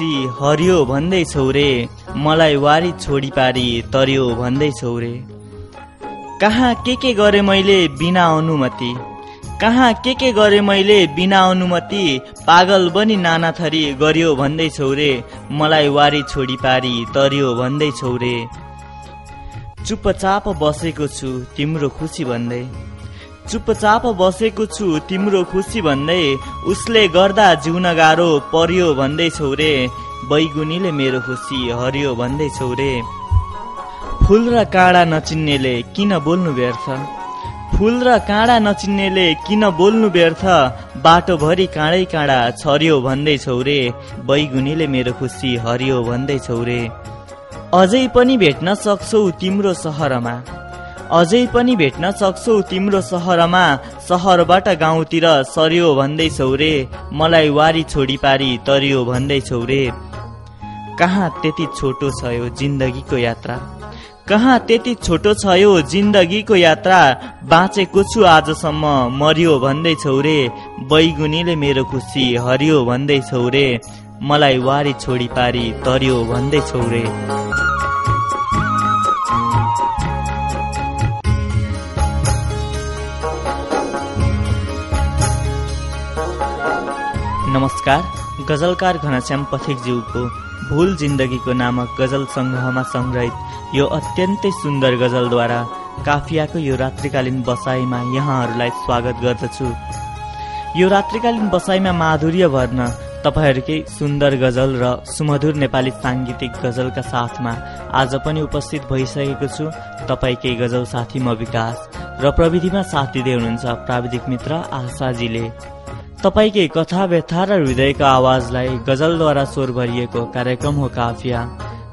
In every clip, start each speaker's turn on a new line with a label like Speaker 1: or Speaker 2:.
Speaker 1: खुसी हरियो भन्दैछौ रे। मलाई वारी छोडी पारी तर्यो भन्दैछौ रे। कहाँ के के गरे मैले बिना अनुमति? कहाँ के के गरे मैले बिना अनुमति? पागल बनी नाना थरी गर्यो भन्दैछौ रे। मलाई वारी छोडी पारी तर्यो भन्दैछौ रे। चुपचाप बसेको छु तिम्रो खुसी भन्दै। चुपचाप बसेको छु तिम्रो खुसी भन्दै उसले गर्दा जिउन गाह्रो पर्यो भन्दैछौ रे। बैगुनीले मेरो खुसी हरियो भन्दैछौ रे। फुल र काँडा नचिन्नेले किन बोल्नु व्यर्थ? फुल र काँडा नचिन्नेले किन बोल्नु व्यर्थ? बाटोभरि काँडै काँडा छर्यो भन्दैछौ रे। बैगुनीले मेरो खुसी हरियो भन्दैछौ रे। अझै पनि भेट्न सक्छौ तिम्रो सहरमा। अझै पनि भेट्न सक्छौ तिम्रो सहरमा। सहरबाट गाउँतिर सर्यो भन्दैछौ रे। मलाई वारी छोडी पारी तर्यो भन्दैछौ रे। कहाँ त्यति छोटो छ यो जिन्दगीको यात्रा? कहाँ त्यति छोटो छ यो जिन्दगीको यात्रा? बाँचेको छु आजसम्म मर्यो भन्दैछौ रे। बैगुनीले मेरो खुसी हरियो भन्दैछौ रे। मलाई वारी छोडी पारी तर्यो भन्दैछौ रे। नमस्कार गजलकार घनश्याम पथिकज्यूको भुल जिन्दगीको नामक गजल सङ्ग्रहमा सङ्ग्रहित यो अत्यन्तै सुन्दर गजलद्वारा काफियाको यो रात्रिकालीन बसाइमा यहाँहरूलाई स्वागत गर्दछु। यो रात्रिकालीन बसाइमा माधुर्य भर्न तपाईँहरूकै सुन्दर गजल र सुमधुर नेपाली साङ्गीतिक गजलका साथमा आज पनि उपस्थित भइसकेको छु तपाईँकै गजल साथी म विकास र प्रविधिमा साथ दिँदै हुनुहुन्छ प्राविधिक मित्र आशाजीले। तपाईँकै कथा व्यथा र हृदयको आवाजलाई गजलद्वारा स्वर भरिएको कार्यक्रम हो काफिया।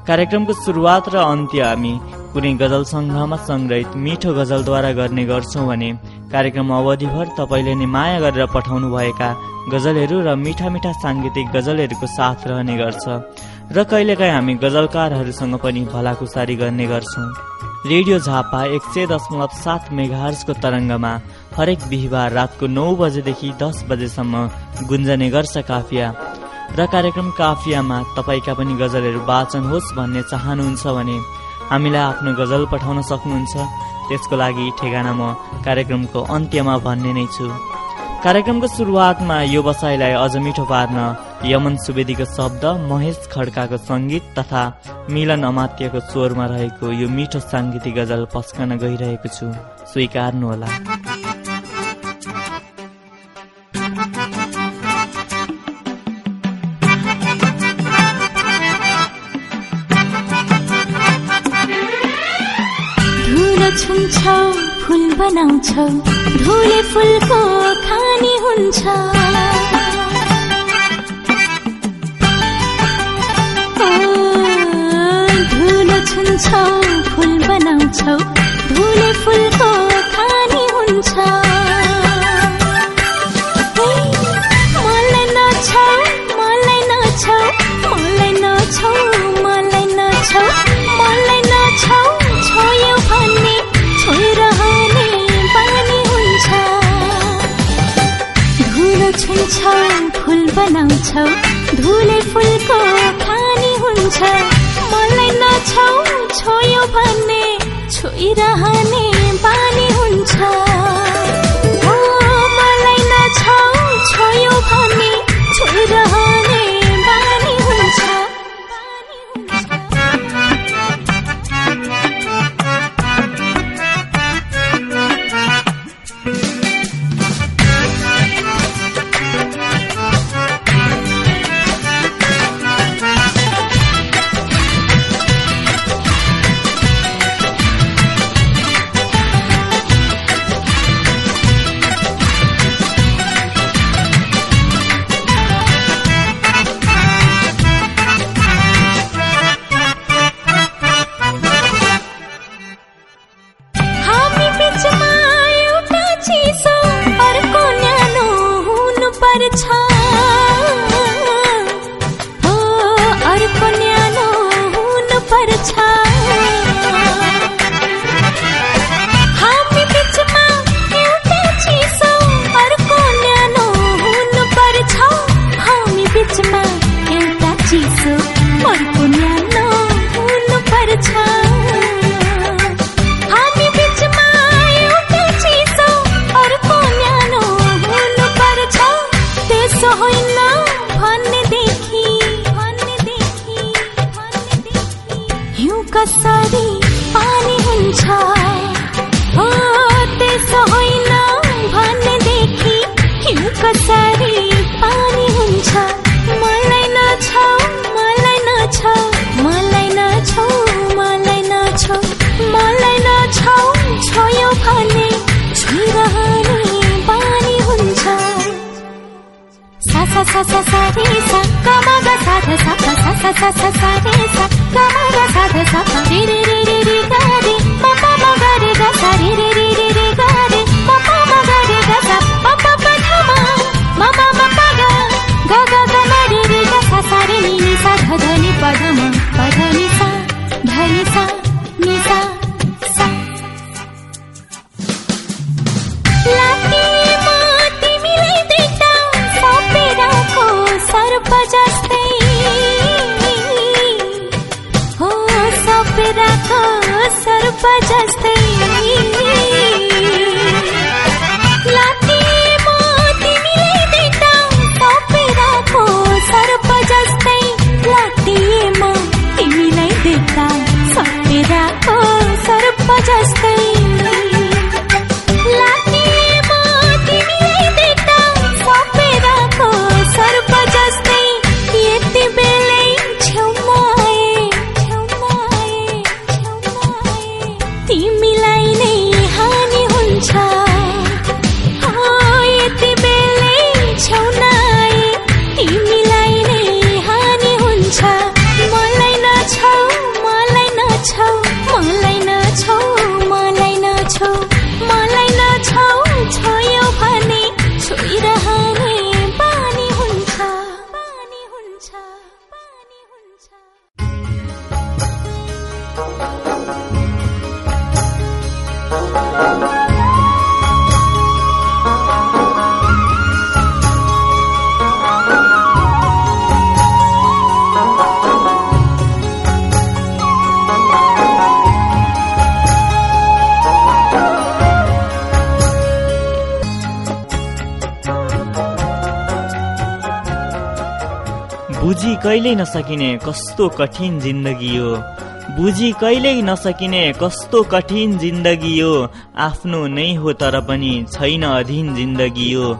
Speaker 1: कार्यक्रमको सुरुवात र अन्त्य हामी कुनै गजल सङ्ग्रहमा सङ्ग्रहित मिठो गजलद्वारा गर्ने गर्छौँ भने कार्यक्रम अवधिभर तपाईँले नै माया गरेर पठाउनु भएका गजलहरू र मिठा मिठा साङ्गीतिक गजलहरूको साथ रहने गर्छ। र कहिलेकाहीँ हामी गजलकारहरूसँग पनि भलाकुसारी गर्ने गर्छौँ। रेडियो झापा एक सय दशमलव सात मेघार्सको तरङ्गमा हरेक बिहिबार रातको नौ बजेदेखि दस बजेसम्म गुन्जने गर्छ काफिया। र कार्यक्रम काफियामा तपाईँका पनि गजलहरू वाचन होस् भन्ने चाहनुहुन्छ भने हामीलाई आफ्नो गजल पठाउन सक्नुहुन्छ। त्यसको लागि ठेगाना म कार्यक्रमको अन्त्यमा भन्ने नै छु। कार्यक्रमको सुरुवातमा यो बसाइलाई अझ मिठो पार्न यमन सुवेदीको शब्द महेश खड्काको सङ्गीत तथा मिलन अमात्यको स्वरमा रहेको यो मिठो साङ्गीतिक गजल पस्कन गइरहेको छु। स्वीकार्नुहोला।
Speaker 2: फुल बनाउँछौ धुले फुलको खानी हुन्छ। छुन्छौ फुल बनाउँछौ। धुले फुलको खानी हुन्छ। जहाँ 擦擦。
Speaker 1: बुझी कहिल्यै नसकिने कस्तो कठिन जिन्दगी हो। बुझी कहिल्यै नसकिने कस्तो कठिन जिन्दगी हो। आफ्नो नै हो तर पनि छैन अधीन जिन्दगी हो।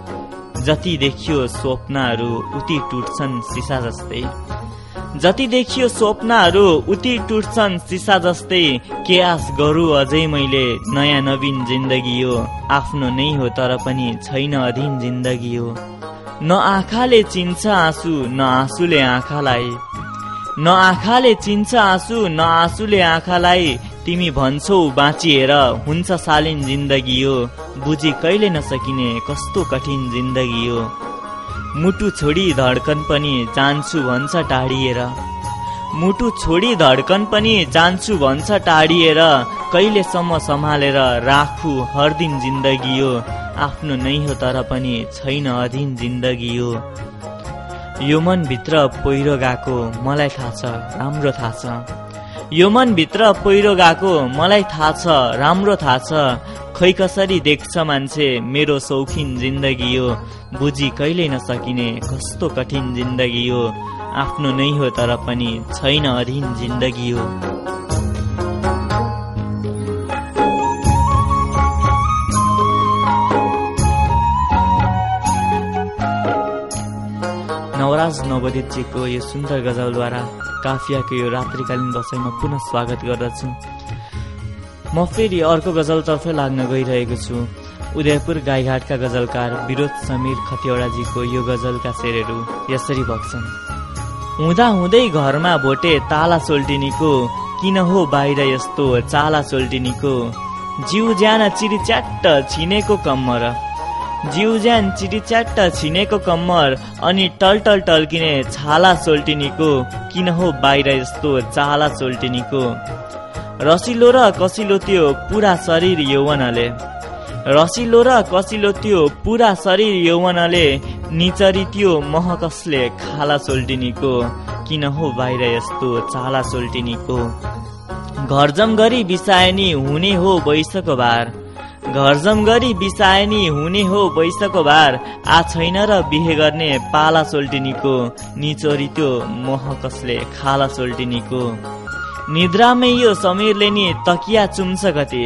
Speaker 1: जति देखियो स्वप्नहरू उति टुट्छन् सिसा जस्तै। जति देखियो स्वप्नहरू उति टुट्छन् सिसा जस्तै। के आश गरौँ अझै मैले नयाँ नवीन जिन्दगी हो। आफ्नो नै हो तर पनि छैन अधीन जिन्दगी हो। न आँखाले चिन्छ आँसु न आँसुले आँखालाई। न आँखाले चिन्छ आँसु न आँसुले आँखालाई। तिमी भन्छौ बाँचिएर हुन्छ सालिन जिन्दगी हो बुझी कहिले नसकिने कस्तो कठिन जिन्दगी हो मुटु छोडी धड्कन पनि जान्छु भन्छ टाढिएर। मुटु छोडी धड्कन पनि जान्छु भन्छ टाढिएर। कहिलेसम्म सम्हालेर राखु हर दिन जिन्दगी हो आफ्नो नै हो तर पनि छैन अधीन जिन्दगी हो। यो मनभित्र पहिरो गएको मलाई थाहा छ राम्रो थाहा छ। यो मनभित्र पहिरो गएको मलाई थाहा छ राम्रो थाहा छ। खै कसरी देख्छ मान्छे मेरो सौखिन जिन्दगी हो। बुझी कहिल्यै नसकिने कस्तो कठिन जिन्दगी हो। आफ्नो नै हो तर पनि छैन अधीन जिन्दगी हो। नवराज नवदितजीको यो सुन्दर गजलद्वारा काफियाको यो रात्रिकालीन बसाइमा पुनः स्वागत गर्दछु। म फेरि अर्को गजलतर्फ लाग्न गइरहेको छु। उदयपुर गाईघाटका गजलकार विरोध समीर खतिवडाजीको यो गजलका शेरहरू यसरी बग्छन् हुँदा हुँदै घरमा भोटे ताला सोल्टिनीको किन हो बाहिर यस्तो चाला सोल्टिनीको जिउ ज्यान चिरिच्याट्ट छिनेको कम्मर। जिउ ज्यान चिरिच्याट्ट छिनेको कम्मर अनि टलटल टल्किने छाला सोल्टिनीको किन हो बाहिर यस्तो चाला सोल्टिनीको? रसिलो र कसिलो त्यो पुरा शरीर यौवनले। रसिलो र कसिलो त्यो पुरा शरीर यौवनले निचरी त्यो महकसले खाला सोल्टिनीको किन हो बाहिर यस्तो चाला सोल्टिनीको? घरजम गरी बिसायनी हुने हो वैशको बार घरजम गरी बिसायनी हुने हो वैशको बार आ छैन र बिहे गर्ने पाला सोल्टिनीको। निचोरी त्यो महकसले खाला सोल्टिनीको। निद्रामै यो समीरले नि तकिया चुम्छ कति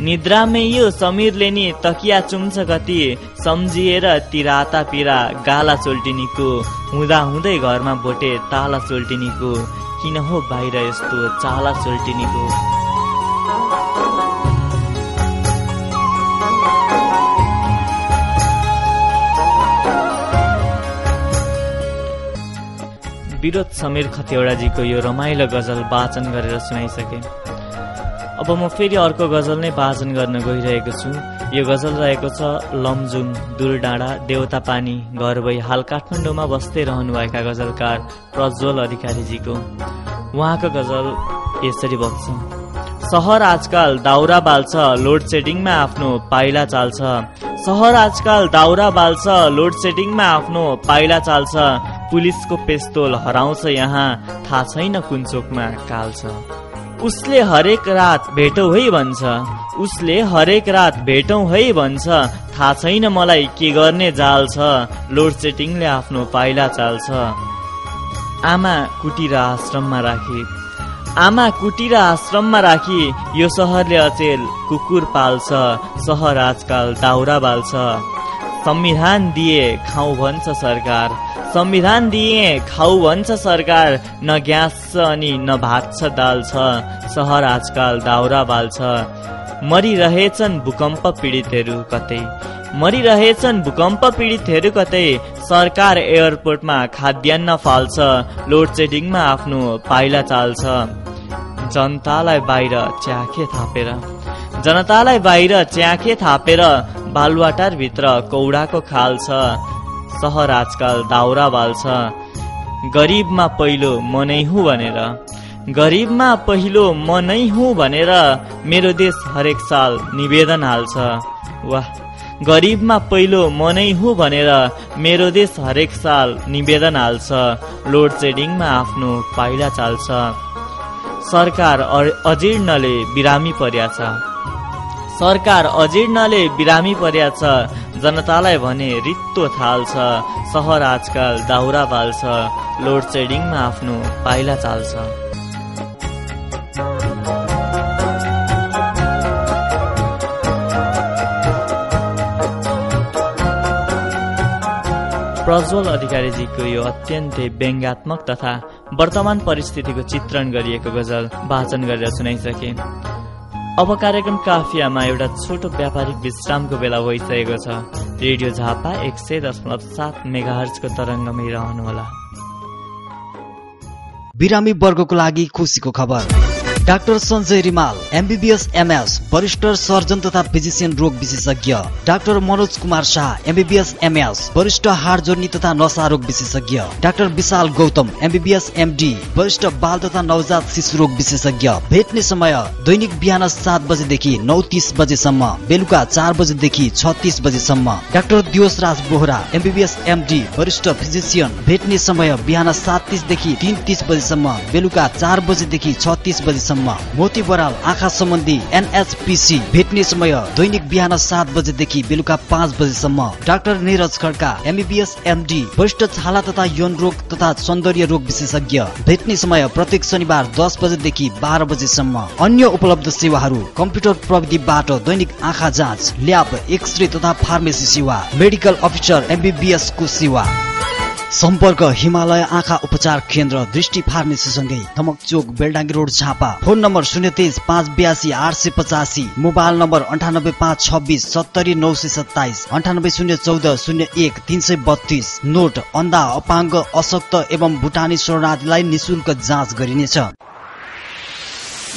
Speaker 1: निद्रामै यो समीरले नि तकिया चुम्छ कति सम्झिएर तिराता पिरा गाला चोल्टिनीको हुँदा हुँदै घरमा भोटे ताला चोल्टिनीको किन हो बाहिर यस्तो चाला चोल्टिनीको विरोध समीर खतिवडाजीको यो रमाइलो गजल वाचन गरेर सुनाइसके। अब म फेरि अर्को गजल नै वाचन गर्न गइरहेको छु। यो गजल रहेको छ लमजुङ दुलडाँडा देवता पानी घर भई हाल काठमाडौँमा बस्दै रहनुभएका गजलकार प्रज्वल अधिकारीजीको। उहाँको गजल यसरी बग्छ। सहर आजकाल दाउरा बाल्छ लोड सेडिङमा आफ्नो पाइला चाल्छ। सहर आजकाल दाउरा बाल्छ लोड सेडिङमा आफ्नो पाइला चाल्छ। पुलिसको पेस्तोल हराउँछ यहाँ थाहा छैन कुन चोकमा काल्छ। उसले हरेक रात भेटौ है भन्छ। उसले हरेक रात भेटौ है भन्छ। थाहा छैन मलाई के गर्ने जाल छ लोड सेटिङले आफ्नो पाइला चाल्छ। आमा कुटी र आश्रममा राखी। आमा कुटी र आश्रममा राखी यो सहरले अचेल कुकुर पाल्छ सहर आजकल दाउरा बाल्छ। संविधान दिए खाउ भन्छ सरकार। संविधान दिए खाउ भन्छ सरकार न ग्यास छ अनि न भात छ दाल छ सहर आजकाल दाउरा बाल्छ। मरिरहेछन् भूकम्प पीडितहरू कतै। मरिरहेछन्। भूकम्प पीडितहरू कतै सरकार एयरपोर्टमा खाद्यान्न फाल्छ। लोड सेडिङमा आफ्नो पाइला चाल्छ। जनतालाई बाहिर च्याखे थापेर। जनतालाई बाहिर च्याखे थापेर बालुवाटारभित्र कौडाको खाल छ। सहर आजकल दाउरा बाल्छ। गरिबमा पहिलो म नै हुँ भनेर। गरिबमा पहिलो म नै हुँ भनेर मेरो देश हरेक साल निवेदन हाल्छ। वाह! गरिबमा पहिलो म नै हुँ भनेर मेरो देश हरेक साल निवेदन हाल्छ। लोड सेडिङमा आफ्नो पाइला चाल्छ। सरकार अजीर्णले बिरामी पर्या छ। सरकार अजीर्णले बिरामी पर्या छ। जनतालाई भने रित्तो थाल्छ। सहर आजकल दाउरा बाल्छ। लोड सेडिङमा आफ्नो पाइला चाल्छ। प्रज्वल अधिकारीजीको यो अत्यन्तै व्यङ्ग्यात्मक तथा वर्तमान परिस्थितिको चित्रण गरिएको गजल वाचन गरेर सुनाइसके। अब कार्यक्रम काफियामा एउटा छोटो व्यापारिक विश्रामको बेला भइसकेको छ। रेडियो झापा एक सय दशमलव सात मेगाहर्जको तरङ्गमै रहनुहोला।
Speaker 3: बिरामी वर्गको लागि खुसीको खबर। Doctor Sanjay Rimal MBBS MS वरिष्ठ सर्जन तथा फिजिसियन रोग विशेषज्ञ। Doctor Manoj Kumar Shah MBBS MS वरिष्ठ हाड जोड्नी तथा नशा रोग विशेषज्ञ। Doctor Vishal Gautam MBBS MD वरिष्ठ बाल तथा नवजात शिशु रोग विशेषज्ञ। भेट्ने समय दैनिक बिहान सात बजेदेखि नौ तिस बजेसम्म बेलुका चार बजेदेखि छ तिस बजेसम्म। Doctor Diwas Raj Bohara MBBS MD वरिष्ठ फिजिसियन। भेट्ने समय बिहान सात तिसदेखि तिन तिस बजेसम्म बेलुका चार बजेदेखि छ तिस बजेसम्म। बजेसम्म मोती बराल आँखा सम्बन्धी एनएचपिसी भेट्ने समय दैनिक बिहान सात बजेदेखि बेलुका पाँच बजेसम्म doctor Niraj Khadka MBBS MD वरिष्ठ छाला तथा यौन रोग तथा सौन्दर्य रोग विशेषज्ञ भेट्ने समय प्रत्येक शनिबार दस बजेदेखि बाह्र बजेसम्म अन्य उपलब्ध सेवाहरू कम्प्युटर प्रविधिबाट दैनिक आँखा जाँच ल्याब एक्सरे तथा फार्मेसी सेवा मेडिकल अफिसर एमबिबिएस को सेवा। सम्पर्क हिमालय आँखा उपचार केन्द्र दृष्टि फार्मेसीसँगै धमक चोक Beldangi road Jhapa. Phone number शून्य तेइस पाँच बयासी आठ सय पचासी। मोबाइल नम्बर अन्ठानब्बे पाँच छब्बिस सत्तरी नौ सय सत्ताइस। अन्ठानब्बे शून्य चौध शून्य एक तिन सय बत्तिस। नोट अन्धा अपाङ्ग अशक्त एवं भुटानी शरणार्थीलाई निशुल्क जाँच गरिनेछ।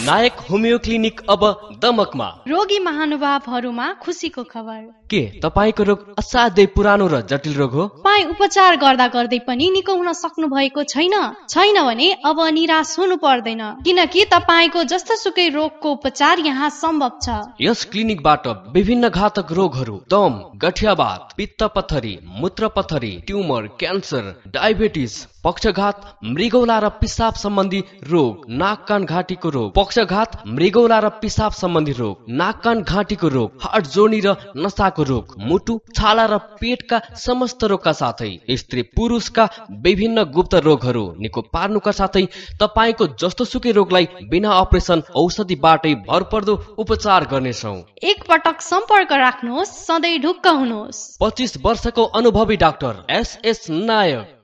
Speaker 4: नायक होमियो क्लिनिक अब दमकमा।
Speaker 5: रोगी महानुभावहरूमा खुसीको खबर।
Speaker 4: के? तपाईँको रोग असाध्यै पुरानो र जटिल रोग हो।
Speaker 5: तपाईँ उपचार गर्दा गर्दै पनि निको हुन सक्नु भएको छैन। छैन भने अब निराश हुनु पर्दैन। किनकि तपाईँको जस्तो सुकै रोगको उपचार यहाँ सम्भव छ।
Speaker 4: यस क्लिनिकबाट विभिन्न घातक रोगहरू दम गठियावात पित्त पथरी मूत्र पथरी ट्युमर क्यान्सर डायबिटिस पक्षघात मृगौला र पिसाब सम्बन्धी रोग नाक कान घाँटीको रोग पक्षघात मृगौला र पिसाब सम्बन्धी रोग नाक कान घाँटीको रोग हार्ट जोर्नी र नसाको रोग मुटु छाला र पेटका समस्त रोगका साथै स्त्री पुरुषका विभिन्न गुप्त रोगहरू निको पार्नुका साथै तपाईँको जस्तो सुकै रोगलाई बिना अपरेसन औषधिबाटै भरपर्दो उपचार गर्नेछौ।
Speaker 5: एक पटक सम्पर्क राख्नुहोस् सधैँ ढुक्क हुनुहोस्।
Speaker 4: पच्चिस वर्षको अनुभवी डाक्टर एस एस नायक।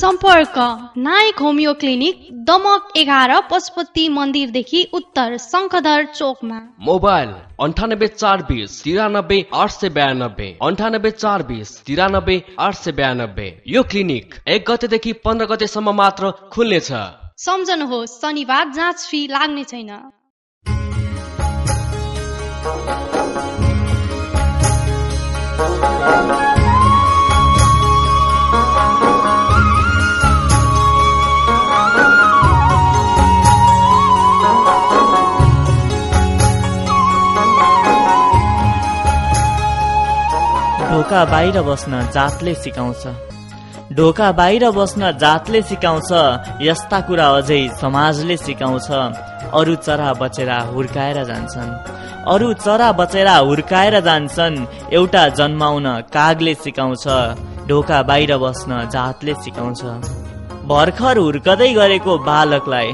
Speaker 5: सम्पर्क। नायक होमियो क्लिनिक दमक एघार पशुपति मन्दिरदेखि उत्तर शङ्खधर चोकमा।
Speaker 4: मोबाइल अन्ठानब्बे चार बिस तिरानब्बे आठ सय बयानब्बे। अन्ठानब्बे चार बिस तिरानब्बे आठ सय बयानब्बे। यो क्लिनिक एक गतेदेखि पन्ध्र गतेसम्म मात्र खुल्नेछ।
Speaker 5: सम्झनुहोस् शनिबार जाँच फी लाग्ने छैन।
Speaker 1: ढोका बाहिर बस्न जातले सिकाउँछ। ढोका बाहिर बस्न जातले सिकाउँछ यस्ता कुरा अझै समाजले सिकाउँछ। अरू चरा बचेर हुर्काएर जान्छन्। अरू चरा बचेर हुर्काएर जान्छन् एउटा जन्माउन कागले सिकाउँछ ढोका बाहिर बस्न जातले सिकाउँछ। भर्खर हुर्कदै गरेको बालकलाई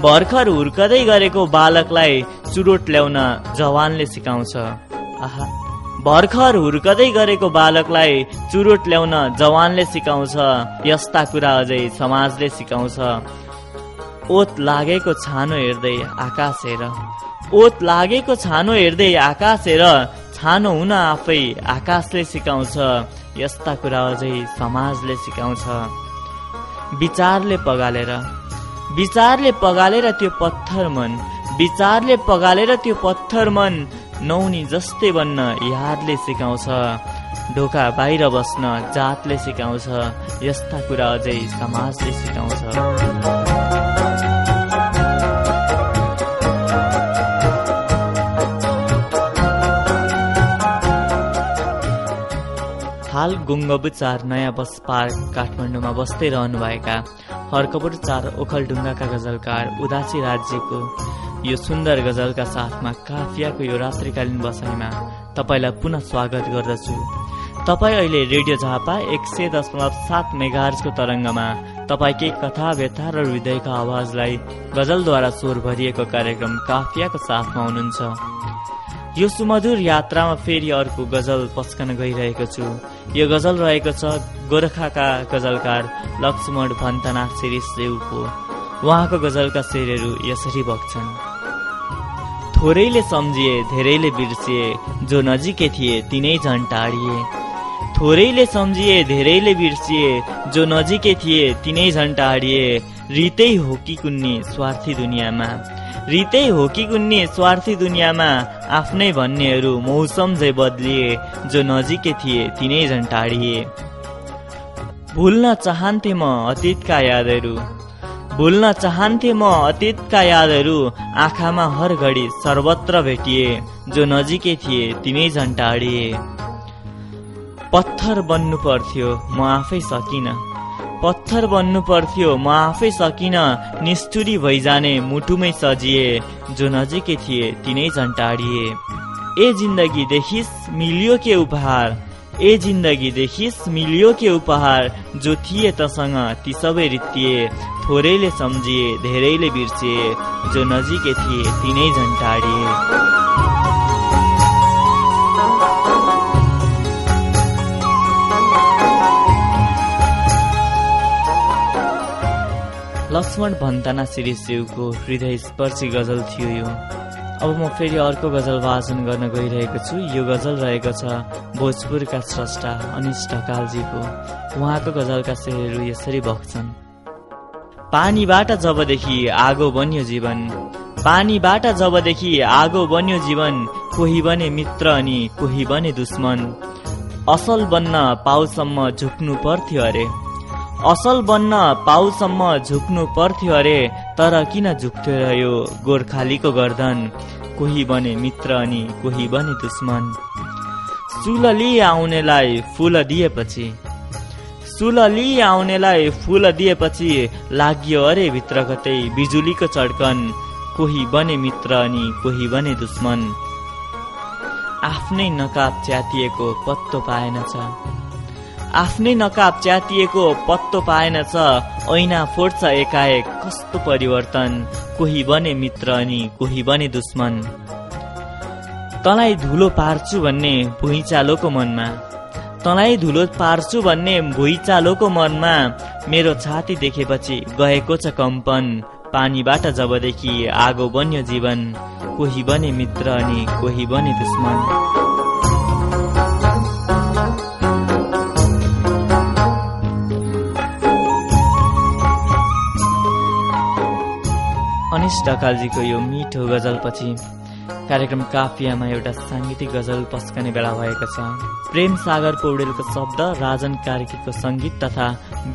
Speaker 1: भर्खर हुर्कदै गरेको बालकलाई चुरोट ल्याउन जवानले सिकाउँछ। आहा। भर्खर हुर्कदै गरेको बालकलाई चुरोट ल्याउन जवानले सिकाउँछ यस्ता कुरा अझै समाजले सिकाउँछ। ओत लागेको छानो हेर्दै आकाश हेर। ओत लागेको छानो हेर्दै आकाश हेर। छानो हुन आफै आकाशले सिकाउँछ यस्ता कुरा अझै समाजले सिकाउँछ। विचारले पगालेर। विचारले पगालेर त्यो पत्थर मन। विचारले पगालेर त्यो पत्थर मन। नौनी जस्तै बन्न यादले सिकाउँछ। ढोका बाहिर बस्न जातले सिकाउँछ। यस्ता कुरा अझै समाजले सिकाउँछ। हाल गुङ्गबुचार नयाँ बस पार्क काठमाडौँमा बस्दै रहनुभएका हर्कपुर चार ओखलढुङ्गाका गजलकार उदासी राज्यको यो सुन्दर गजलका साथमा काफियाको यो रात्रिकालीन बसाइमा तपाईँलाई पुनः स्वागत गर्दछु। तपाईँ अहिले रेडियो झापा एक सय दशमलव सात मेगार्जको तरङ्गमा तपाईँकै कथा व्यथा र हृदयका आवाजलाई गजलद्वारा स्वर भरिएको कार्यक्रम काफियाको साथमा हुनुहुन्छ। यो सुमधुर यात्रामा फेरि अर्को गजल पस्कन गइरहेको छु। यो गजल रहेको छ गोर्खाका गजलकार लक्ष्मण भन्तनाथ शिरिषदेवको उहाँको गजलका शेरहरू यसरी बग्छन्। थोरैले सम्झिए धेरैले बिर्सिए जो नजिकै थिए तिनै झन् टाढिए। थोरैले सम्झिए धेरैले बिर्सिए जो नजिकै थिए तिनै झन् टाढिए। रितै हो कि कुन्नी स्वार्थी दुनियाँमा। रितै हो कि कुन्नी स्वार्थी दुनियाँमा आफ्नै भन्नेहरू मौसम झै बदलिए जो नजिकै थिए तिनै झन् टाढिए। भुल्न चाहन्थे म अतीतका यादहरू। भुल्न चाहन्थे म अतीतका यादहरू आँखामा हर घडी सर्वत्र भेटिए जो नजिकै थिए तिनै झन् टाढिए। पत्थर बन्नु पर्थ्यो म आफै सकिन। पत्थर बन्नु पर्थ्यो म आफै सकिन। निष्ठुरी भइजाने मुटुमै सजिए जो नजिकै थिए तिनै झन् टाढिए ए जिन्दगी देखिस मिलियो के उपहार। ए जिन्दगी देखिस मिलियो के उपहार जो थिए तसँग ती सबै रित्तिए। थोरैले सम्झिए धेरैले बिर्सिए जो नजिकै थिए तिनै झन् लक्ष्मण भन्ताना शिवको हृदय स्पर्शी गजल थियो यो। अब म फेरि अर्को गजल वाचन गर्न गइरहेको छु। यो गजल रहेको छ भोजपुरका स्रष्टा अनिश ढकालजीको उहाँको गजलका शेरहरू यसरी बग्छन्। पानीबाट जबदेखि आगो बन्यो जीवन पानीबाट जबदेखि आगो बन्यो जीवन कोही बने मित्र अनि कोही बने दुश्मन। असल बन्न पाउसम्म झुक्नु पर्थ्यो अरे। असल बन्न पाउसम्म झुक्नु पर्थ्यो अरे तर किन झुक्थ्यो रह्यो गोर्खालीको गर्दन? कोही बने मित्र अनि कोही बने दुश्मन। सुल लिए आउनेलाई फुल दिएपछि। सुलली आउनेलाई फुल दिएपछि लाग्यो अरे भित्र कतै बिजुलीको चड्कन। कोही बने मित्र अनि कोही बने दुश्मन। आफ्नै नकाब च्यातिएको पत्तो पाएनछ आफ्नै नकाब च्यातिएको पत्तो पाएनछ ऐना फोड्छ एकाएक। कस्तो परिवर्तन? कोही बने मित्र अनि कोही बने दुश्मन। तँलाई धुलो पार्छु भन्ने भुइँचालोको मनमा। तँलाई धुलो पार्छु भन्ने भुइँचालोको मनमा मेरो छाती देखेपछि गएको छ कम्पन। पानीबाट जबदेखि आगो बन्यो जीवन। कोही बने मित्र अनि कोही बने दुश्मन। अनिश ढकालजीको यो मिठो गजलपछि कार्यक्रम काफियामा एउटा साङ्गीतिक गजल पस्कने बेला भएको छ। प्रेम सागर पौडेलको शब्द राजन कार्कीको सङ्गीत तथा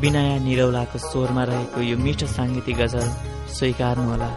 Speaker 1: विनया निरौलाको स्वरमा रहेको यो मिठो साङ्गीतिक गजल स्वीकार्नुहोला।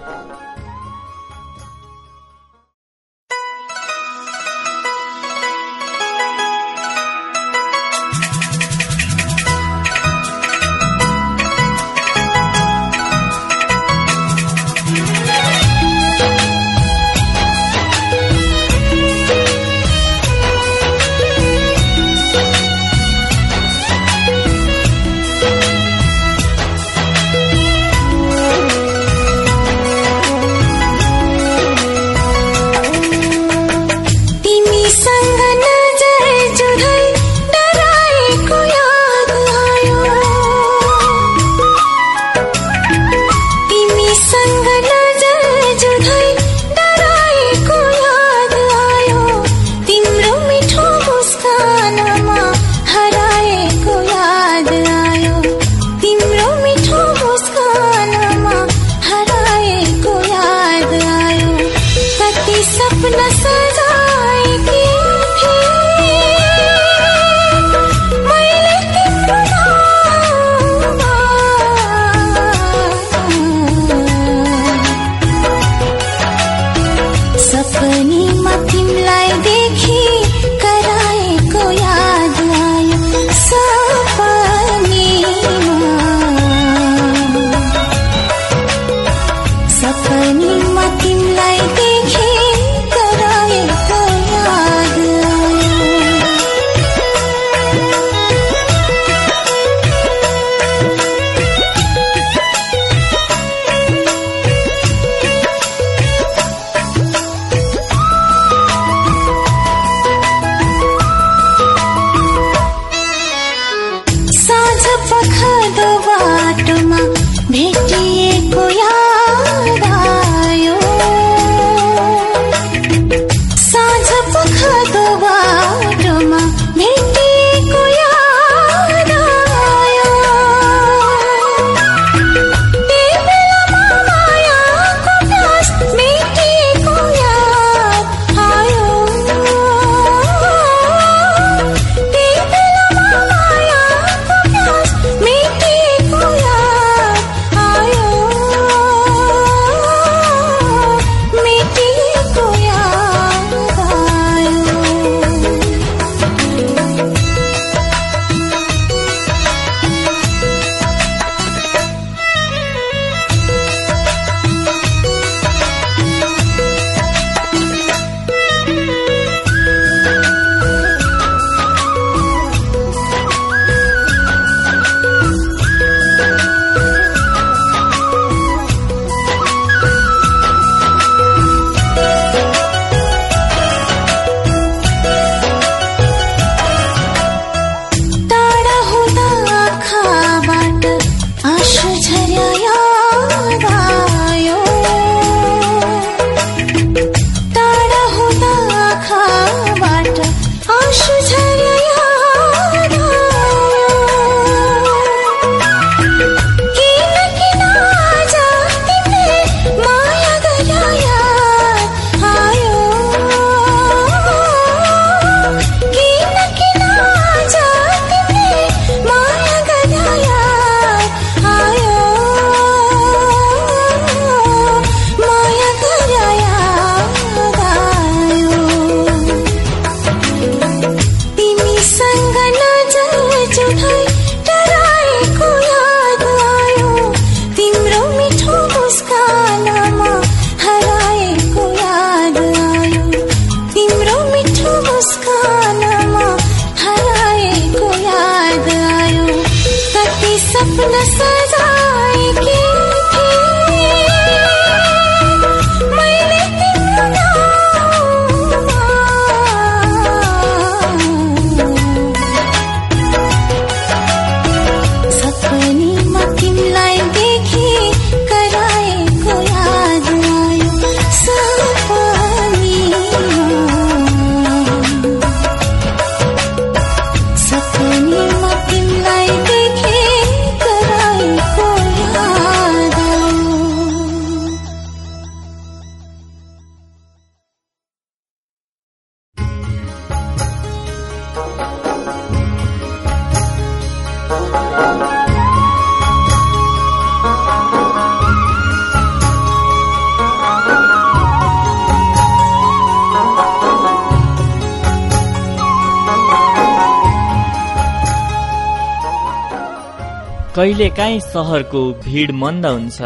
Speaker 1: कहिलेकाहीँ सहरको भिड मन्द हुन्छ।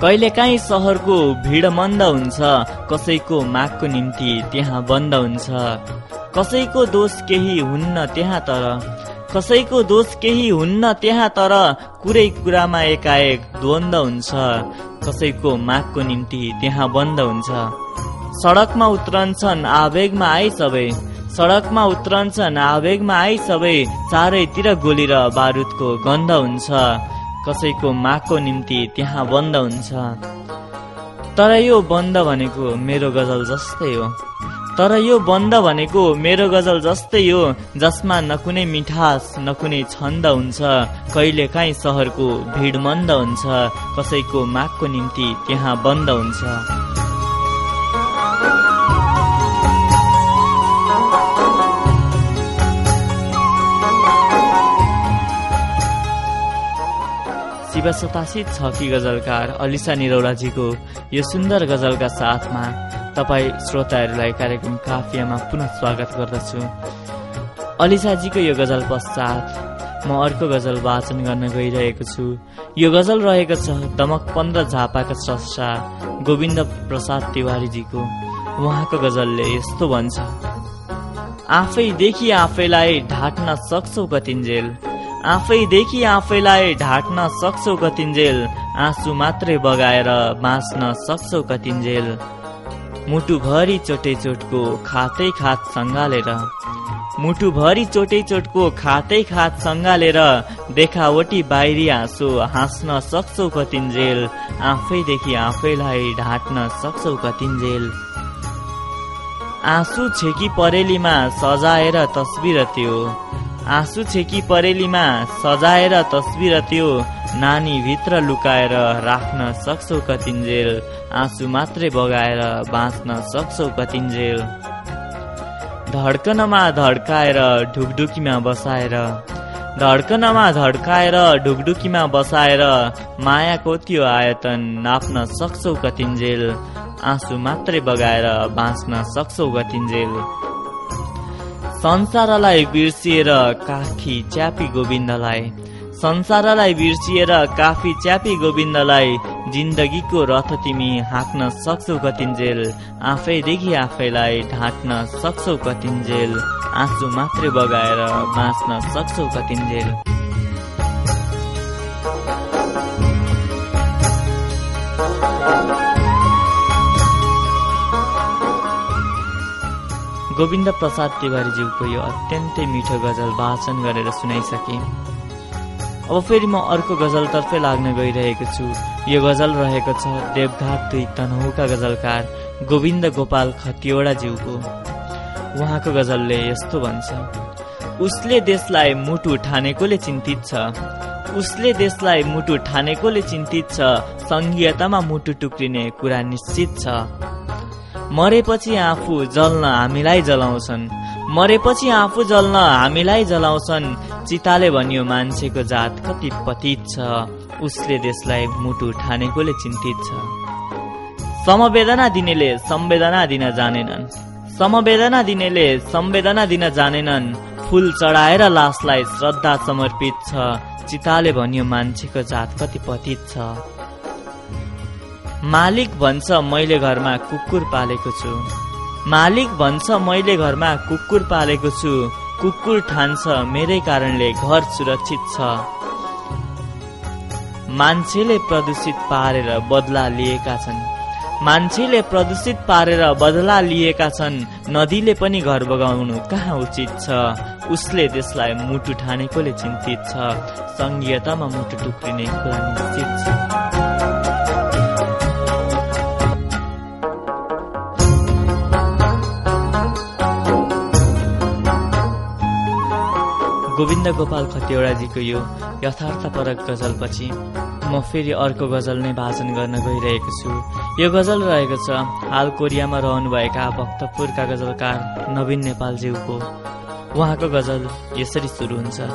Speaker 1: कहिलेकाहीँ सहरको भिड मन्द हुन्छ। कसैको मागको निम्ति त्यहाँ बन्द हुन्छ। कसैको दोष केही हुन्न त्यहाँ तर। कसैको दोष केही हुन्न त्यहाँ तर कुरै कुरामा एकाएक द्वन्द हुन्छ। कसैको मागको निम्ति त्यहाँ बन्द हुन्छ। सडकमा उत्रन्छन् आवेगमा आई सबै। सडकमा उत्रन्छन् आवेगमा आई सबै चारैतिर गोली र बारुदको गन्ध हुन्छ। कसैको मागको निम्ति त्यहाँ बन्द हुन्छ। तर यो बन्द भनेको मेरो गजल जस्तै हो। तर यो बन्द भनेको मेरो गजल जस्तै हो जसमा न कुनै मिठास न कुनै छन्द हुन्छ। कहिले काहीँ सहरको भिड मन्द हुन्छ कसैको मागको निम्ति त्यहाँ बन्द हुन्छ। शिव सतासी छ कि गजलकार अलिसा निरौलाजीको यो सुन्दर गजलका साथमा तपाईँ श्रोताहरूलाई कार्यक्रम काफियामा पुनः स्वागत गर्दछु। अलिसाजीको यो गजल पश्चात म अर्को गजल वाचन गर्न गइरहेको छु। यो गजल रहेको छ दमक पन्ध्र झापाका स्रष्टा गोविन्द प्रसाद तिवारीजीको। उहाँको गजलले यस्तो भन्छ आफैदेखि आफैलाई ढाक्न सक्छौ कतिन्जेल। आफैदेखि आफैलाई ढाक्न सक्छौ कतिन्जेल आँसु मात्रै बगाएर बाँच्न सक्छौ कतिन्जेल। मुटुभरि चोटे चोटको खातै खात सङ्गालेर मुटुभरि चोटे चोटको खातै खात सङ्गालेर देखावटी बाहिरी हाँसो हाँस्न सक्छौ कतिन्जेल आफैदेखि आफैलाई ढाँट्न सक्छौ कतिन्जेल। आँसु छेकी परेलीमा सजाएर तस्बिर त्यो आँसु छेकी परेलीमा सजाएर तस्बिर त्यो नानी भित्र लुकाएर राख्न सक्छौ कतिन्जेल। आँसु मात्रै बगाएर बाँच्न सक्छौ कतिन्जेल। धड्कनमा धड्काएर ढुकढुकीमा बसाएर धड्कनमा धड्काएर ढुकढुकीमा बसाएर मायाको त्यो आयतन नाप्न सक्छौ कतिन्जेल। आँसु मात्रै बगाएर बाँच्न सक्छौ कतिन्जेल। संसारलाई बिर्सिएर काखी च्यापी गोविन्दलाई संसारलाई बिर्सिएर काफी च्यापी गोविन्दलाई जिन्दगीको रथ तिमी हाँक्न सक्छौ कतिन्जेल आफैदेखि आफैलाई ढाँट्न सक्छौ कतिन्जेल आँसु मात्रै बगाएर बाँच्न सक्छौ कतिन्जेल। गोविन्द प्रसाद तिवारीज्यूको यो अत्यन्तै मिठो गजल वाचन गरेर सुनाइसके। अब फेरि म अर्को गजलतर्फै लाग्न गइरहेको छु। यो गजल रहेको छ देवघाट दुई तनहुका गजलकार गोविन्द गोपाल खतिवडाज्यूको। उहाँको गजलले यस्तो भन्छ उसले देशलाई मुटु ठानेकोले चिन्तित छ। उसले देशलाई मुटु ठानेकोले चिन्तित छ। सङ्घीयतामा मुटु टुक्रिने कुरा निश्चित छ। मरेपछि आफू जल्न हामीलाई जलाउँछन्। मरेपछि आफू जल्न हामीलाई जलाउँछन्। चिताले भनियो मान्छेको जात कति पतित छ। उसले देशलाई मुटु ठानेकोले चिन्तित छ। समवेदना दिनेले संवेदना दिन जानेनन्। समवेदना दिनेले संवेदना दिन जानेनन्। फुल चढाएर लासलाई श्रद्धा समर्पित छ। चिताले भनियो मान्छेको जात कति पतित छ। मालिक भन्छ मैले घरमा कुकुर पालेको छु। मालिक भन्छ मैले घरमा कुकुर पालेको छु। कुकुर ठान्छ मेरै कारणले घर सुरक्षित छ। मान्छेले प्रदूषित पारेर बदला लिएका छन्। मान्छेले प्रदूषित पारेर बदला लिएका छन्। नदीले पनि घर बगाउनु कहाँ उचित छ? उसले त्यसलाई मुटु ठानेकोले चिन्तित छ। सङ्घीयतामा मुटु टुक्रिने कुरा निश्चित छ। गोविन्द गोपाल खतिवडाजीको यो यथार्थपरक गजलपछि म फेरि अर्को गजल नै भाषण गर्न गइरहेको छु। यो गजल रहेको छ हाल कोरियामा रहनुभएका भक्तपुरका गजलकार नवीन नेपालज्यूको। उहाँको गजल यसरी सुरु हुन्छ।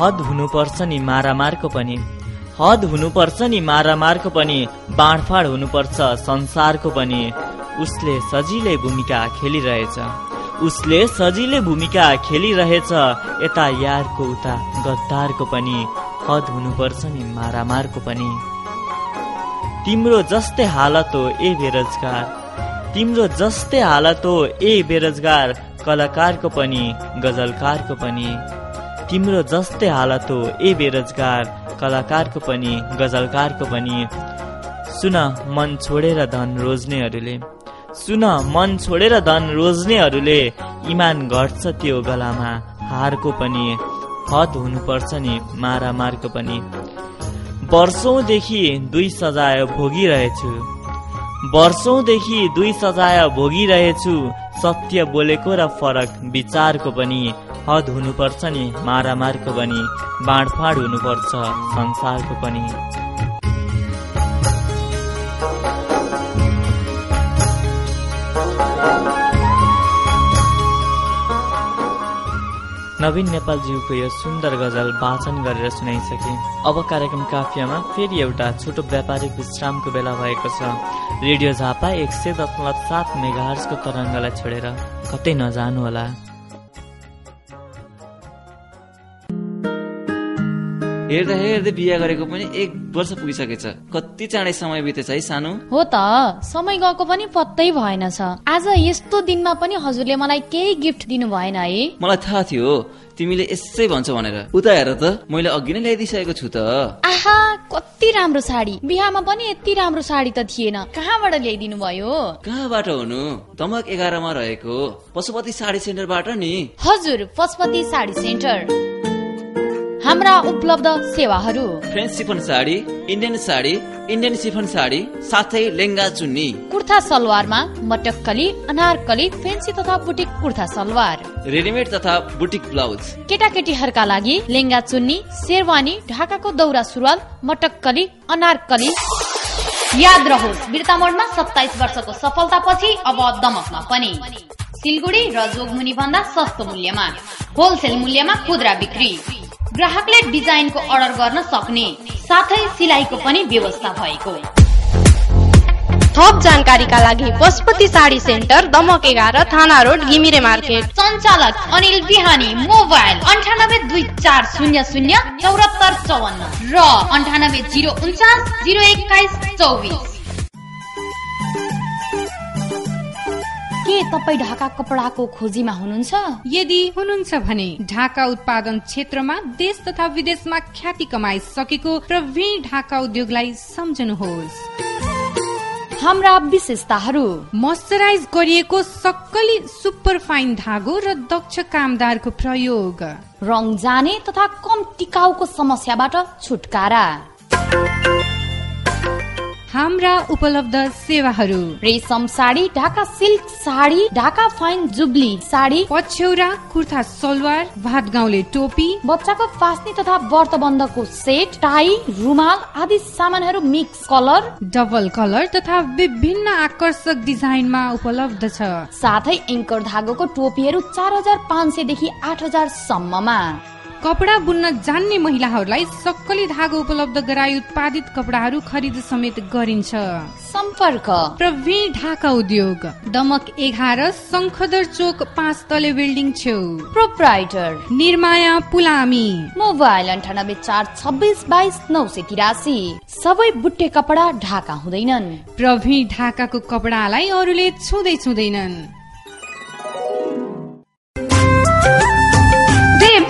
Speaker 1: हद हुनुपर्छ नि मारामारको पनि। हद हुनुपर्छ नि मारामारको पनि। बाँडफाँड हुनुपर्छ संसारको पनि। उसले सजिलै भूमिका खेलिरहेछ। उसले सजिलै भूमिका खेलिरहेछ। यता यारको उता गद्दारको पनि हद हुनुपर्छ नि मारामारको पनि। तिम्रो जस्तै हालत हो ए बेरोजगार। तिम्रो जस्तै हालत हो ए बेरोजगार। कलाकारको पनि गजलकारको पनि। तिम्रो जस्तै हालत हो ए बेरोजगार। कलाकारको पनि गजलकारको पनि। सुन मन छोडेर धन रोज्नेहरूले सुन मन छोडेर धन रोज्नेहरूले इमान घट्छ त्यो गलामा। हारको पनि हद हुनुपर्छ नि मारामारको पनि। वर्षौंदेखि दुई सजाय भोगिरहेछु। वर्षौंदेखि दुई सजाय भोगिरहेछु सत्य बोलेको र फरक विचारको पनि हद हुनुपर्छ नि मारामारको पनि। बाँडफाँड हुनुपर्छ संसारको पनि। नवीन नेपालज्यूको यो सुन्दर गजल वाचन गरेर सुनाइसके। अब कार्यक्रम काफियामा फेरि एउटा छोटो व्यापारिक विश्रामको बेला भएको छ। रेडियो झापा एक सय दशमलव सात मेगाहर्सको तरङ्गलाई छोडेर कतै नजानुहोला।
Speaker 6: हेर्दा हेर्दै बिहा गरेको पनि एक वर्ष पुगिसकेछ। कति चाँडै समय बितेछ है सानो?
Speaker 7: हो त समय गएको पनि पत्तै भएन छ आज यस्तो दिनमा पनि हजुरले मलाई केही गिफ्ट दिनु भएन है।
Speaker 6: मलाई थाहा थियो तिमीले यसै भन्छ भनेर। उता हेर त मैले अघि नै ल्याइदिइसकेको छु त।
Speaker 7: आहा कति राम्रो साडी। बिहामा पनि यति राम्रो साडी त थिएन। कहाँबाट ल्याइदिनु भयो?
Speaker 6: कहाँबाट हुनु? दमक एघारमा रहेको पशुपति साडी सेन्टरबाट नि।
Speaker 7: हजुर पशुपति साडी सेन्टर। हाम्रा उपलब्ध सेवाहरू।
Speaker 6: French chiffon sari Indian sari Indian chiffon sari साथै लेङ्गा चुन्नी।
Speaker 7: कुर्ता सलवारमा मटक्कली अनारकली फेन्सी तथा बुटिक कुर्ता सलवार।
Speaker 6: रेडिमेड तथा बुटिक ब्लाउज।
Speaker 7: केटाकेटीहरूका लागि लेङ्गा चुन्नी शेरवानी ढाकाको दौरा सुरुवाल मटक्कली अनारकली याद रहोस् बिर्ता मोडमा सत्ताइस वर्षको सफलतापछि अब दमकमा पनि। सिलगुडी र जोगमुनी भन्दा सस्तो मूल्यमा होलसेल मूल्यमा खुद्रा बिक्री। ग्राहकले डिजाइनको अर्डर गर्न सक्ने साथै सिलाइको पनि व्यवस्था भएको।
Speaker 8: थप जानकारीका लागि पशुपति साडी सेन्टर दमक एघार थाना रोड घिमिरे मार्केट।
Speaker 7: सञ्चालक अनिल बिहानी मोबाइल अन्ठानब्बे दुई चार शून्य शून्य चौरात्तर चौवन्न र अन्ठानब्बे जिरो उन्चास जिरो एक्काइस चौबिस। के तपाईँ ढाका कपडाको खोजीमा हुनुहुन्छ?
Speaker 9: यदि हुनुहुन्छ भने ढाका उत्पादन क्षेत्रमा देश तथा विदेशमा ख्याति कमाइसकेको प्रवीण ढाका उद्योगलाई सम्झनुहोस्।
Speaker 7: हाम्रा विशेषताहरू।
Speaker 9: मोइस्चराइज गरिएको सक्कली सुपर फाइन धागो र दक्ष कामदारको प्रयोग।
Speaker 7: रङ जाने तथा कम टिकाउको समस्याबाट छुटकारा।
Speaker 9: हाम्रा उपलब्ध सेवाहरू।
Speaker 7: रेशम sari Dhaka silk sari Dhaka fine jubilee sari
Speaker 9: पछ्यौरा kurta salwar भात गाउँले टोपी
Speaker 7: बच्चाको फास्नी तथा व्रतबन्धको सेट टाई रुमाल आदि सामानहरू मिक्स कलर
Speaker 9: डबल कलर तथा विभिन्न आकर्षक डिजाइनमा उपलब्ध छ।
Speaker 7: साथै एङ्कर धागोको टोपीहरू चार हजार पाँच सयदेखि आठ हजार सम्ममा।
Speaker 9: कपडा बुन्न जान्ने महिलाहरूलाई सक्कली धागो उपलब्ध गराई उत्पादित कपडाहरू खरिद समेत गरिन्छ।
Speaker 7: सम्पर्क।
Speaker 9: प्रवीण ढाका उद्योग। दमक एघार शङ्खदर चोक पाँच तले बिल्डिङ छेउ।
Speaker 7: प्रोप्राइटर।
Speaker 9: निर्माया पुलामी।
Speaker 7: मोबाइल अन्ठानब्बे चार छब्बिस बाइस नौ सय तिरासी। सबै बुट्टे कपडा ढाका हुँदैनन्।
Speaker 9: प्रवीण ढाकाको कपडालाई अरूले छुँदै छुँदैनन्।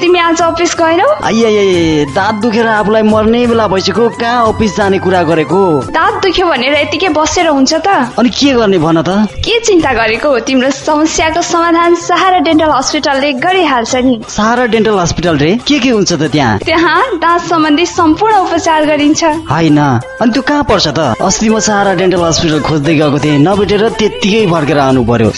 Speaker 8: तिमी आज अफिस गएनौ?
Speaker 3: आइए दाँत दुखेर आफूलाई मर्ने बेला भइसक्यो। कहाँ अफिस जाने कुरा गरेको?
Speaker 8: दाँत दुख्यो भनेर यतिकै बसेर हुन्छ त।
Speaker 3: अनि के गर्ने भन त?
Speaker 8: के चिन्ता गरेको? तिम्रो समस्याको समाधान सहारा डेन्टल हस्पिटलले गरिहाल्छ नि।
Speaker 3: सहारा डेन्टल हस्पिटल रे? के के हुन्छ त त्यहाँ?
Speaker 8: त्यहाँ दाँत सम्बन्धी सम्पूर्ण उपचार गरिन्छ।
Speaker 3: होइन। अनि त्यो कहाँ पर्छ त? अस्ति म सहारा डेन्टल हस्पिटल खोज्दै गएको थिएँ। नभेटेर त्यत्तिकै फर्केर आउनु पर्यो।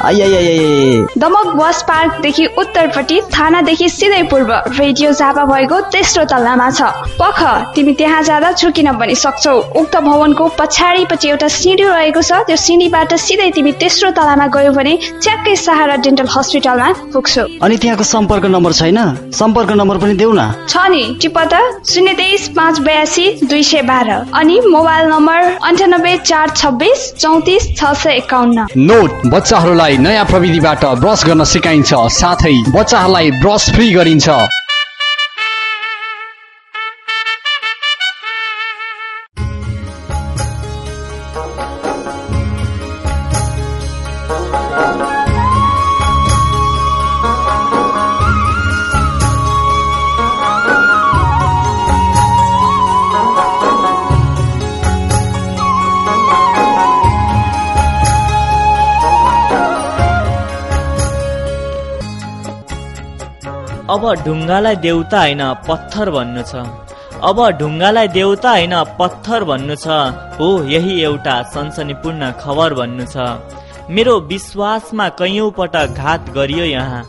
Speaker 8: दमक बस पार्कदेखि उत्तरपट्टि थानादेखि सिधै पूर्व रेडियो झापा भएको तेस्रो तल्लामा छ। पख तिमी त्यहाँ जाँदा चुकिन पनि सक्छौ। उक्त भवनको पछाडिपट्टि एउटा सिँढी रहेको छ। त्यो सिँढीबाट सिधै तिमी तेस्रो तलामा गयो भने च्याक्कै सहारा डेन्टल हस्पिटलमा पुग्छौ।
Speaker 3: अनि त्यहाँको सम्पर्क नम्बर छैन? सम्पर्क नम्बर पनि देऊ न।
Speaker 8: छ नि टिप त शून्य तेइस पाँच बयासी दुई सय बाह्र। अनि मोबाइल नम्बर अन्ठानब्बे चार छब्बिस चौतिस छ सय एकाउन्न।
Speaker 10: नोट बच्चाहरूलाई बच्चाहरूलाई नयाँ प्रविधिबाट ब्रस गर्न सिकाइन्छ। साथै बच्चाहरूलाई ब्रस फ्री गरिन्छ
Speaker 1: अब ढुङ्गालाई देउता होइन पत्थर भन्नु छ। अब ढुङ्गालाई देउता होइन पत्थर भन्नु छ। हो यही एउटा सनसनीपूर्ण खबर भन्नु छ। मेरो विश्वासमा कैयौँ पटक घात गरियो यहाँ।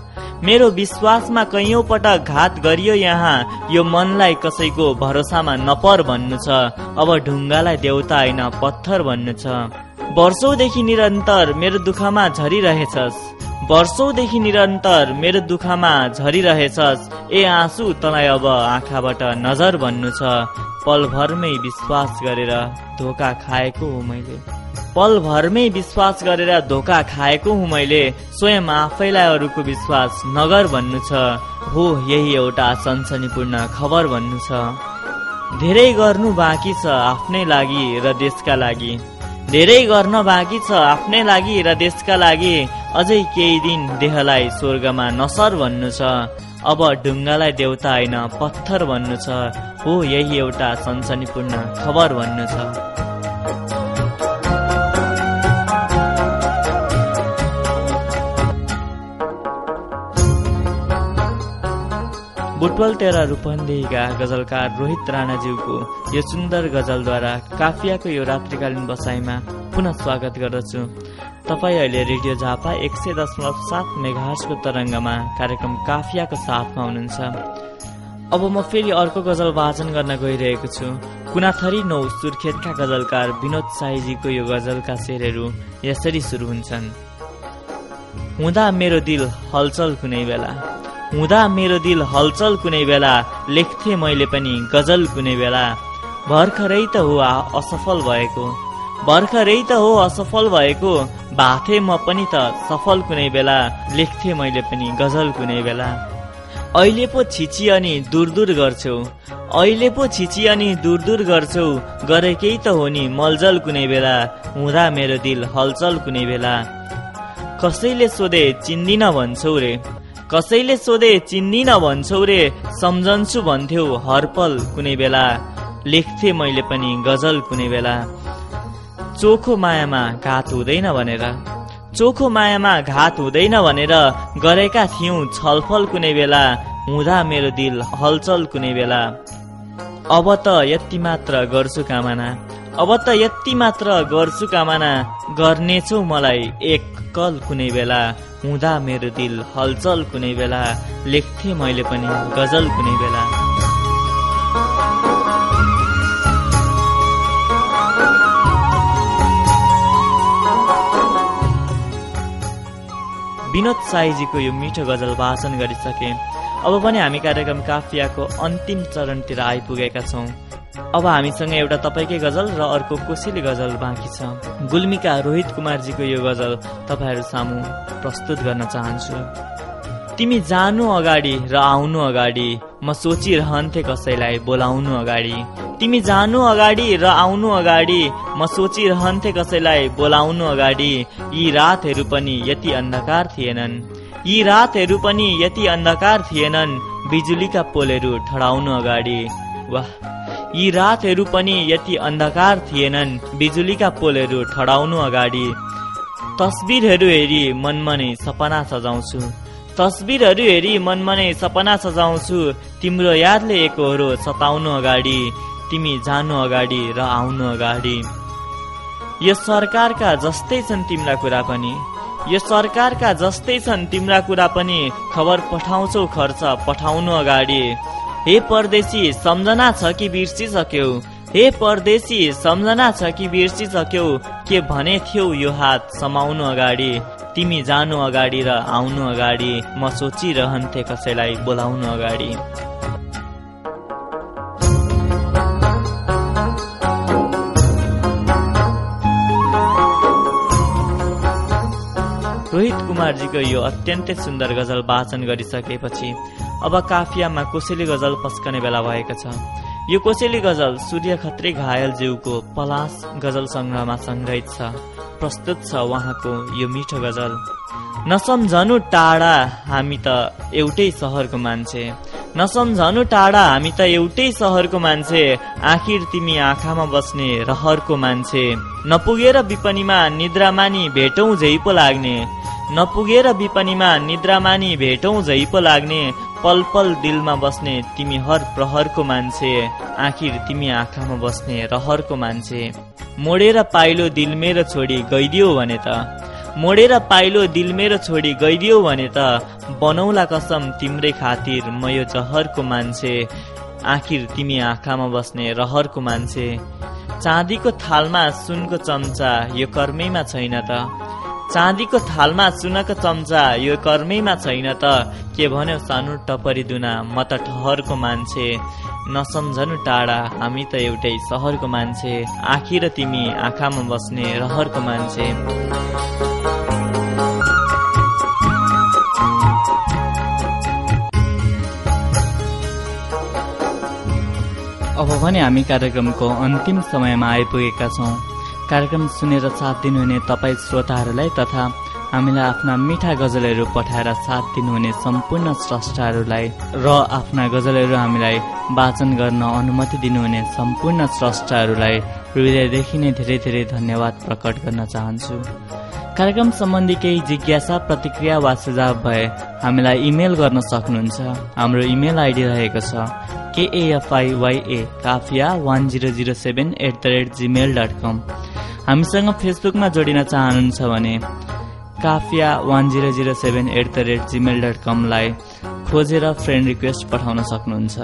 Speaker 1: मेरो विश्वासमा कैयौँ पटक घात गरियो यहाँ। यो मनलाई कसैको भरोसामा नपर भन्नु छ। अब ढुङ्गालाई देउता होइन पत्थर भन्नु छ। वर्षौदेखि निरन्तर मेरो दुःखमा झरिरहेछस्। वर्षौदेखि निरन्तर मेरो दुःखमा झरिरहेछस्। ए आँसु तँलाई अब आँखाबाट नजर भन्नु छ। पलभरमै विश्वास गरेर धोका खाएको हो मैले। पलभरमै विश्वास गरेर धोका खाएको हुँ मैले। स्वयं आफैलाई अरूको विश्वास नगर भन्नु छ। हो यही एउटा सनसनीपूर्ण खबर भन्नु छ। धेरै गर्नु बाँकी छ आफ्नै लागि र देशका लागि। धेरै गर्न बाँकी छ आफ्नै लागि र देशका लागि। अझै केही दिन देहलाई स्वर्गमा नसर भन्नु छ। अब ढुङ्गालाई देउता होइन पत्थर भन्नु छ। हो यही एउटा सनसनीपूर्ण खबर भन्नु छ। बुटवल तेह्र रूपन्देहीका गजलकार रोहित राणाज्यूको यो सुन्दर गजलद्वारा काफियाको यो रात्रिकालीन बसाइमा पुनः स्वागत गर्दछु। तपाईँ अहिले रेडियो झापा एक सय दशमलव सात मेघार्सको तरङ्गमा कार्यक्रम काफियाको साथमा हुनुहुन्छ। अब म फेरि अर्को गजल वाचन गर्न गइरहेको छु। कुनाथरी नौ सुर्खेतका गजलकार विनोद साईजीको यो गजलका शेरहरू यसरी सुरु हुन्छन्। हुँदा मेरो दिल हलचल कुनै बेला। हुँदा मेरो दिल हलचल कुनै बेला लेख्थे मैले पनि गजल कुनै बेला। भर्खरै त हो असफल भएको। भर्खरै त हो असफल भएको। भाथे म पनि त सफल कुनै बेला लेख्थे मैले पनि गजल कुनै बेला। अहिले पो छिची अनि दूर दूर गर्छौ। अहिले पो छिची अनि दूर दूर गर्छौ गरेकै त हो नि मलजल कुनै बेला। हुँदा मेरो दिल हलचल कुनै बेला। कसैले सोधे चिन्दिन भन्छौ रे। कसैले सोधे चिन्दिन भन्छौ रे सम्झन्छु भन्थ्यौ हरपल कुनै बेला। लेख्थे मैले पनि गजल कुनै बेला। चोखो मायामा घात हुँदैन भनेर। चोखो मायामा घात हुँदैन भनेर गरेका थियौँ छलफल कुनै बेला हुँदा मेरो दिल हलचल कुनै बेला। अब त यति मात्र गर्छु कामना। अब त यति मात्र गर्छु कामना। गर्नेछौ मलाई एक कल कुनै बेला। हुँदा मेरो दिल हलचल कुनै बेला। लेख्थे मैले पनि गजल कुनै बेला। विनोद साईजीको यो मिठो गजल वाचन गरिसके। अब पनि हामी कार्यक्रम काफियाको अन्तिम चरणतिर आइपुगेका छौँ। अब हामीसँग एउटा तपाईँकै गजल र अर्को कोसेली गजल बाँकी छ। गुल्मीका रोहित कुमारजीको यो गजल तपाईँहरू सामु प्रस्तुत गर्न चाहन्छु। तिमी जानु अगाडि र आउनु अगाडि म सोचिरहन्थे कसैलाई बोलाउनु अगाडि। तिमी जानु अगाडि र आउनु अगाडि म सोचिरहन्थे कसैलाई बोलाउनु अगाडि। यी रातहरू पनि यति अन्धकार थिएनन्। यी रातहरू पनि यति अन्धकार थिएनन्। बिजुलीका पोलहरू ठडाउनु अगाडि। वाह! यी रातहरू पनि यति अन्धकार थिएनन्। बिजुलीका पोलहरू ठडाउनु अगाडि। तस्बिरहरू हेरी मनमा नै सपना सजाउँछु। तस्बिरहरू हेरी मनमा नै सपना सजाउँछु। तिम्रो यादले एकहोरो सताउनु अगाडि तिमी जानु अगाडि र आउनु अगाडि। यो सरकारका जस्तै छन् तिम्रा कुरा पनि। यो सरकारका जस्तै छन् तिम्रा कुरा पनि। खबर पठाउँछौ खर्च पठाउनु अगाडि। हे परदेशी सम्झना छ कि बिर्सिसक्यौ? हे परदेशी सम्झना छ कि बिर्सिसक्यौ? के भने थियौ यो हात समाउनु अगाडि? तिमी जानु अगाडि र आउनु अगाडि म सोचिरहन्थे कसैलाई बोलाउनु अगाडि। रोहित कुमारजीको यो अत्यन्तै सुन्दर गजल वाचन गरिसकेपछि अब काफियामा कोसेली गजल पस्कने बेला भएको छ। यो कोसेली गजल सूर्य खत्री घायलज्यूको पलास गजल सङ्ग्रहमा सङ्ग्रहित छ। प्रस्तुत छ उहाँको यो मिठो गजल। नसम्झनु टाढा हामी त एउटै सहरको मान्छे। नसम्झनु टाढा हामी त एउटै सहरको मान्छे। आखिर तिमी आँखामा बस्ने रहरको मान्छे। नपुगेर विपनीमा निद्रामानी भेटौँ झै पो लाग्ने। नपुगेर विपनीमा निद्रामानी भेटौँ झै पो लाग्ने पल पल दिलमा बस्ने तिमी हर प्रहरको मान्छे आखिर तिमी आँखामा बस्ने रहरको मान्छे। मोडेर पाइलो दिल मेरो छोडी गइदियो भने त। मोडेर पाइलो दिल मेरो छोडी गइदियो भने त बनौला कसम तिम्रै खातिर म यो जहरको मान्छे आखिर तिमी आँखामा बस्ने रहरको मान्छे। चाँदीको थालमा सुनको चम्चा यो कर्मैमा छैन त। चाँदीको थालमा सुनको चम्चा यो कर्मैमा छैन त। के भन्यो सानो टपरी दुना म त ठहरको मान्छे। नसम्झनु टाढा हामी त एउटै सहरको मान्छे। आखिर तिमी आँखामा बस्ने रहरको मान्छे। अब भने हामी कार्यक्रमको अन्तिम समयमा आइपुगेका छौँ। कार्यक्रम सुनेर साथ दिनुहुने तपाईँ श्रोताहरूलाई तथा हामीलाई आफ्ना मिठा गजलहरू पठाएर साथ दिनुहुने सम्पूर्ण स्रष्टाहरूलाई र आफ्ना गजलहरू हामीलाई वाचन गर्न अनुमति दिनुहुने सम्पूर्ण स्रष्टाहरूलाई हृदयदेखि नै धेरै धेरै धन्यवाद प्रकट गर्न चाहन्छु। कार्यक्रम सम्बन्धी केही जिज्ञासा प्रतिक्रिया वा सुझाव भए हामीलाई इमेल गर्न सक्नुहुन्छ। हाम्रो इमेल आइडी रहेको छ K F I Y A Kafiya one zero zero seven at the rate Gmail dot com. हामीसँग फेसबुकमा जोडिन चाहनुहुन्छ भने Kafiya one zero zero seven at the rate Gmail dot कमलाई खोजेर फ्रेन्ड रिक्वेस्ट पठाउन सक्नुहुन्छ।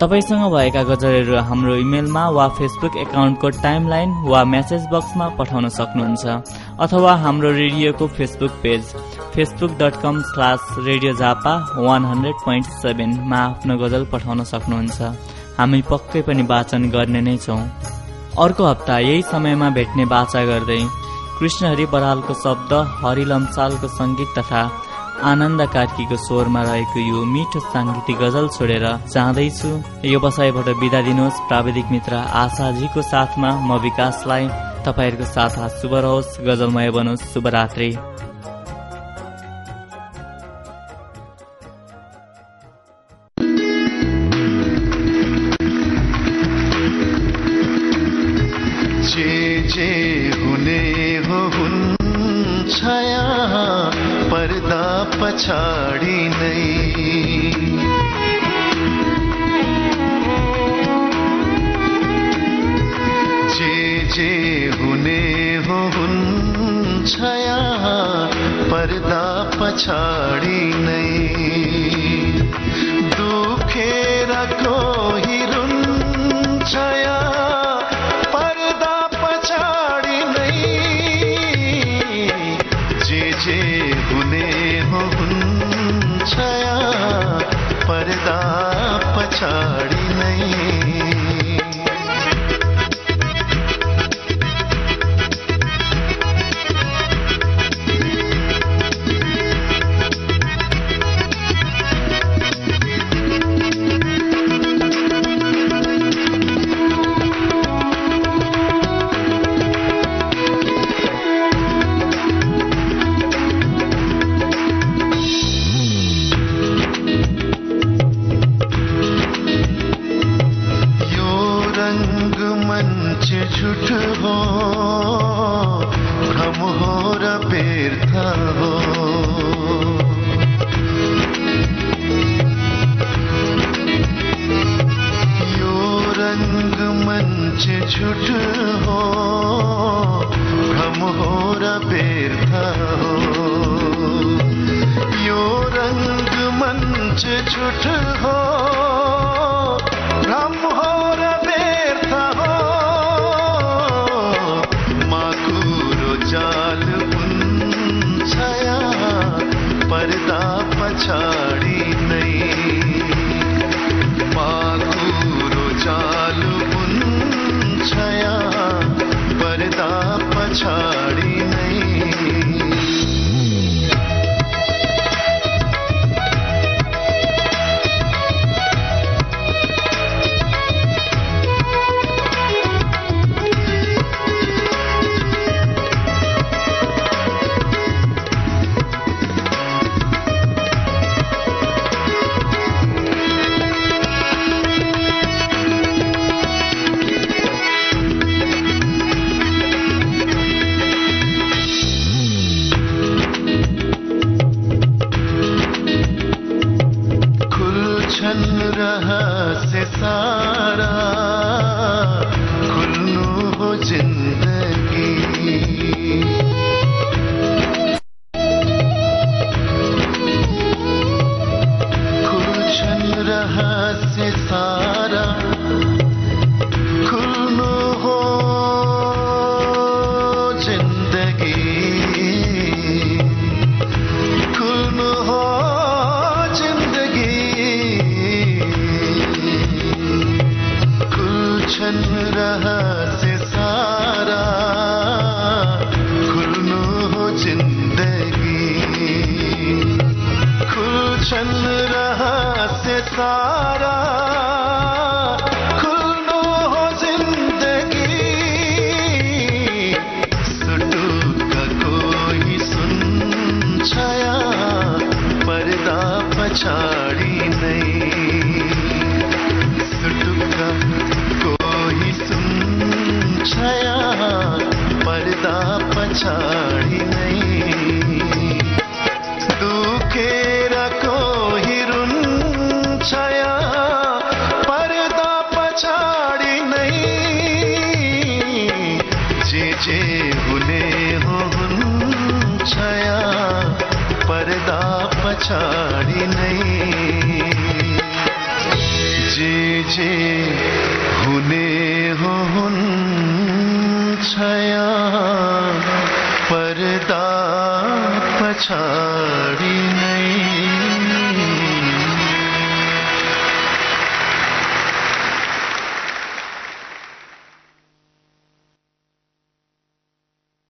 Speaker 1: तपाईँसँग भएका गजलहरू हाम्रो इमेलमा वा फेसबुक एकाउन्टको टाइमलाइन वा मेसेज बक्समा पठाउन सक्नुहुन्छ अथवा हाम्रो रेडियोको Facebook page Facebook dot com slash radio Jhapa one hundred point सेभेनमा आफ्नो गजल पठाउन सक्नुहुन्छ। हामी पक्कै पनि वाचन गर्ने नै छौँ। अर्को हप्ता यही समयमा भेट्ने बाचा गर्दै कृष्णहरि बरालको शब्द हरि लम्सालको सङ्गीत तथा आनन्द कार्कीको स्वरमा रहेको यो मिठो साङ्गीतिक गजल छोडेर चाहँदैछु यो बसाइबाट बिदा दिनुहोस्। प्राविधिक मित्र आशाजीको साथमा म विकासलाई तपाईँहरूको साथ शुभ रहोस्। गजलमय बनोस्। शुभरात्री।
Speaker 11: जे जे हुने हो हुन्छ पर्दा पछाडि नै जे जे हुने हो हुन्छ पर्दा पछाडि नै रङ्ग मञ्च झुट हो भ्रम हो र व्यर्थ हो। यो रङ्ग मञ्च झुट हो भ्रम हो र व्यर्थ हो। माकुरो जाल हुन्छ पर्दा पछाडि 车。